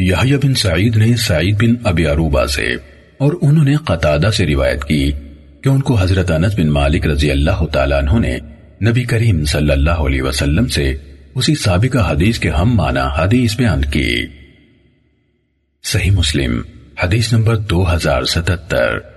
یحییٰ بن سعید نے سعید بن ابی عروبہ سے اور انہوں نے قطادہ سے روایت کی کہ ان کو حضرت انس بن مالک رضی اللہ تعالیٰ عنہ نے نبی کریم صلی اللہ علیہ وسلم سے اسی سابقہ حدیث کے ہم معنی حدیث بیان کی۔ صحیح مسلم، حدیث نمبر دو ہزار ستتر۔